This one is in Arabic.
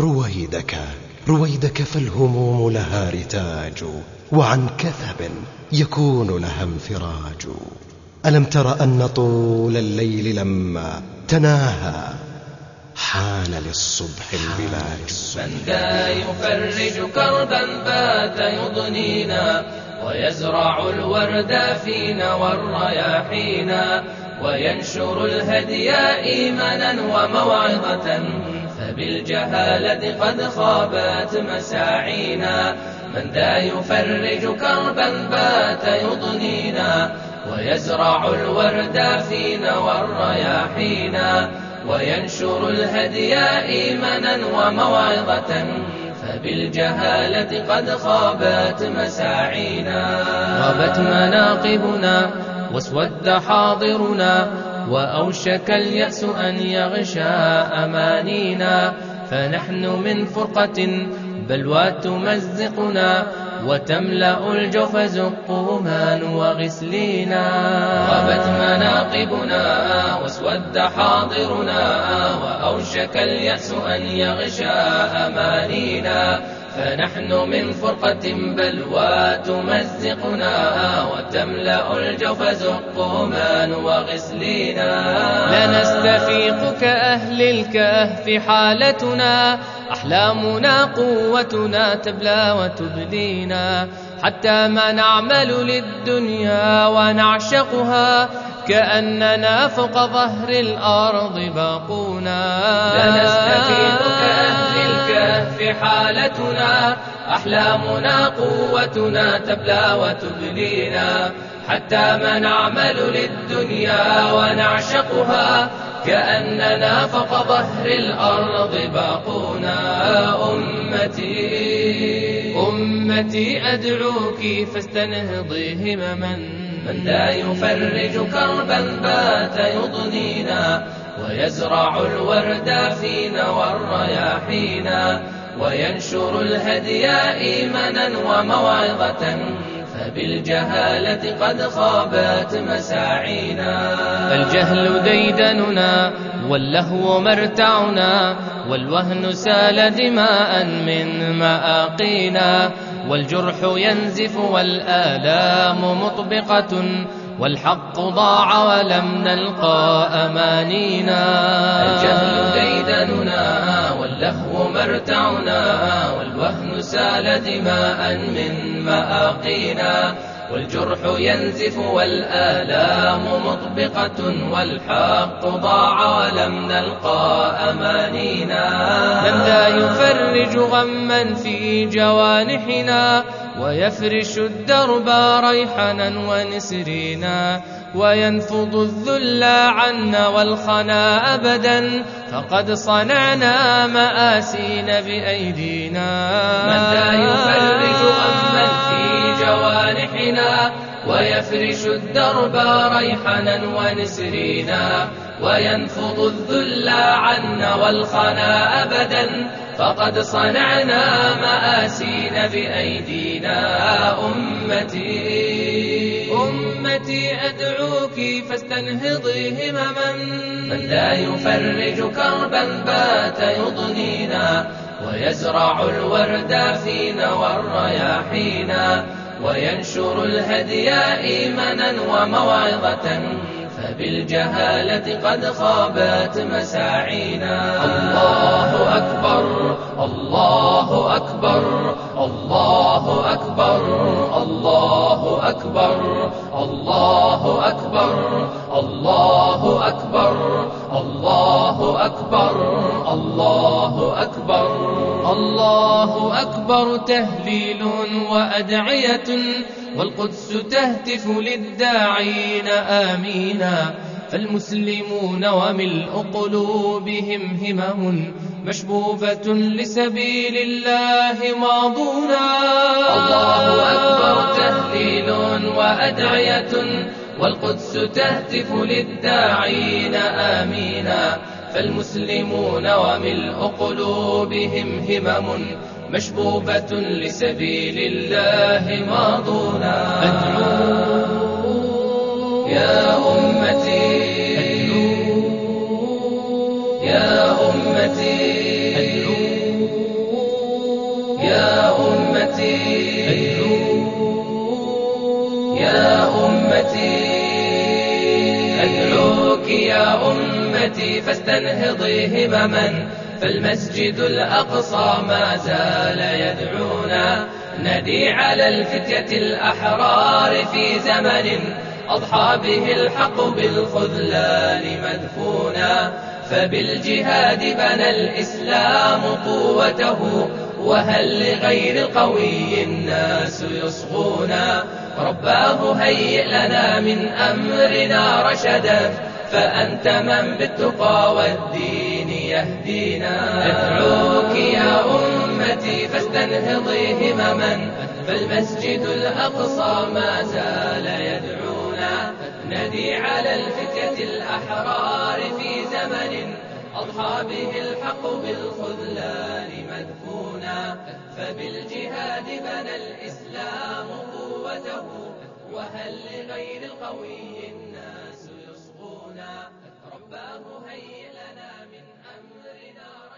رويدك رويدك فالهموم لها رتاج وعن كثب يكون لها انفراج. ألم تر أن طول الليل لما تناهى حان للصبح انبلاج من ذا يفرج كربا بات يضنينا ويزرع الورد فينا والرياحينا وينشر الهدي إيمانا وموعظة فبالجهالة قد خابت مساعينا. من ذا يفرج كربا بات يضنينا ويزرع الورد فينا والرياحينا وينشر الهدي إيمانا وموعظة. فبالجهالة قد خابت مساعينا. غابت مناقبنا واسود حاضرنا وأوشك اليأس أن يغشى أمانينا فنحن من فرقة بلوى تمزقنا وتملأ الجوف زقوما وغسلينا غابت مناقبنا واسود حاضرنا وأوشك اليأس أن يغشى أمانينا فنحن من فرقة بلوى تمزقنا وتملأ الجوف زقوما وغسلينا. لنستفيق كأهل الكهف حالتنا أحلامنا قوتنا تبلى وتبلينا حتى ما نعمل للدنيا ونعشقها كأننا فوق ظهر الأرض باقونا. لنستفيق كأهل الكهف حالتنا أحلامنا قوتنا تبلى وتبلينا حتى ما نعمل للدنيا ونعشقها كأننا فوق ظهر الأرض باقونا. أمتي أمتي أدعوك فاستنهضي همما. من لا يفرج كربا بات يضنينا. ويزرع الورد فينا والرياحينا وينشر الهدي إيمانا وموعظة فبالجهالة قد خابت مساعينا. الجهل ديدننا واللهو مرتعنا والوهن سال دماء من مآقينا والجرح ينزف والآلام مطبقة والحق ضاع ولم نلقى أمانينا. الجهل ديدننا واللهو مرتعنا والوهن سال دماء من مآقينا. والجرح ينزف والآلام مطبقة والحق ضاع ولم نلقى أمانينا. من ذا يفرج غما في جوانحنا ويفرش الدرب ريحنا ونسرينا وينفض الذل عنا والخنا أبدا. فقد صنعنا مآسين بأيدينا. من لا يفرج غما في جوانحنا ويفرش الدرب ريحنا ونسرينا وينفض الذل عنا والخنا أبدا فقد صنعنا مآسين بأيدينا. أمتي أمتي أدعوك فاستنهضي همما. من لا يفرج كربا بات يضنينا ويزرع الورد فينا والرياحينا. وينشر الهدي إيمانا وموعظة فبالجهالة قد خابت مساعينا. الله أكبر الله أكبر الله أكبر الله أكبر الله أكبر الله أكبر الله أكبر. الله أكبر تهليل وأدعية والقدس تهتف للداعين آمينا فالمسلمون وملء قلوبهم همم مشبوبة لسبيل الله ماضونا الله أكبر تهليل وأدعية والقدس تهتف للداعين آمينا فالمسلمون وملء قلوبهم همم مشبوبة لسبيل الله ماضونا أدعو. يا أمتي. أدعو. يا أمتي. أدعو. يا أمتي. أدعو. يا أمتي. يا أمتي فاستنهضي همما فالمسجد الأقصى ما زال يدعونا. ندي على الفتية الأحرار في زمن أضحى به الحق بالخذلان مدفونا. فبالجهاد بنى الإسلام قوته وهل لغير القوي الناس يصغونا؟ رباه هيئ لنا من أمرنا رشدا. فأنت من بالتقى والدين يهدينا. أدعوك يا أمتي فاستنهضي همما فالمسجد الأقصى ما زال يدعونا. ندي على الفتية الأحرار في زمن أضحى به الحق بالخذلان مدفونا. فبالجهاد بنى الإسلام قوته وهل لغير القوي رباه هيئ لنا من أمرنا.